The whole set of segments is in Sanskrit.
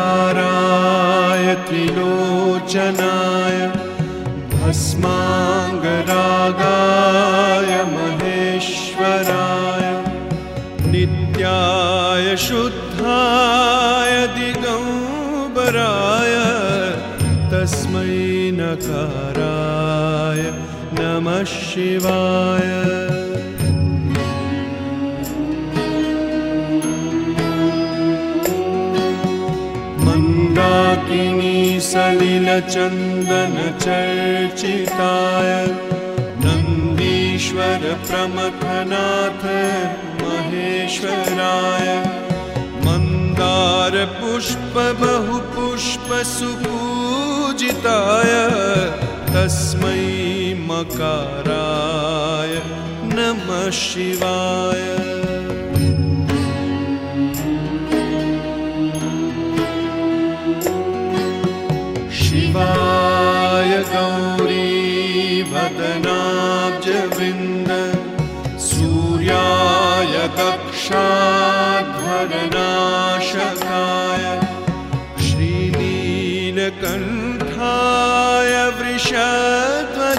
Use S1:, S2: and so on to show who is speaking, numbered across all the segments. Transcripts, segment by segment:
S1: नेत्रहाराय त्रिलोचनाय भस्माङ्गरागाय महेश्वराय नित्याय शुद्धाय दिगम्बराय तस्मै नकाराय नमः शिवाय मन्दाकिनी सलिलचन्दनचर्चिताय नन्दीश्वर प्रमथनाथ महेश्वराय मन्दारपुष्प बहुपुष्पसुपूजिताय तस्मै मकाराय नमः शिवाय गौरीवदनाब्जवृन्द सूर्याय कक्षाध्वरनाशकाय श्रीनीलकण्ठाय वृषध्वजाय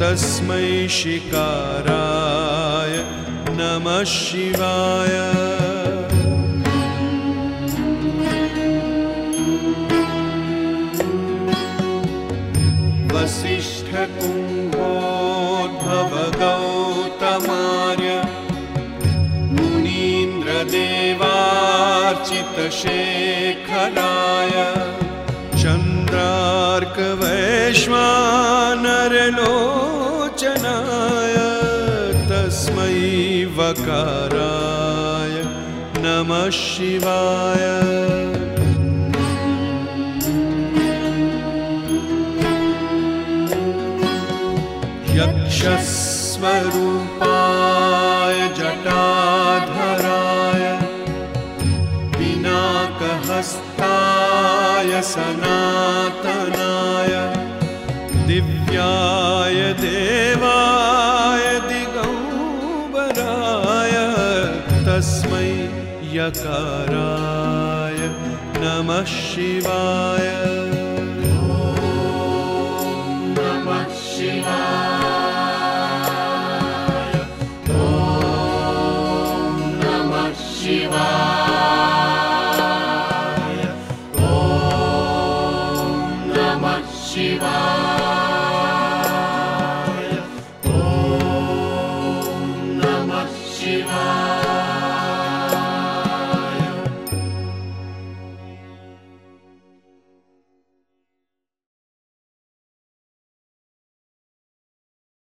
S1: तस्मै शिकाराय नमः शिवाय। वसिष्ठकुम्भोद्भवगौतमार्य मुनीन्द्रदेवार्चितशेखराय चन्द्रार्कवैश्वानरलोचनाय तस्मै वकाराय नमः शिवाय। यक्षस्वरूपाय जटाधराय पिनाकहस्ताय सनातनाय दिव्याय देवाय दिगम्बराय तस्मै यकाराय नमः शिवाय
S2: Shiva.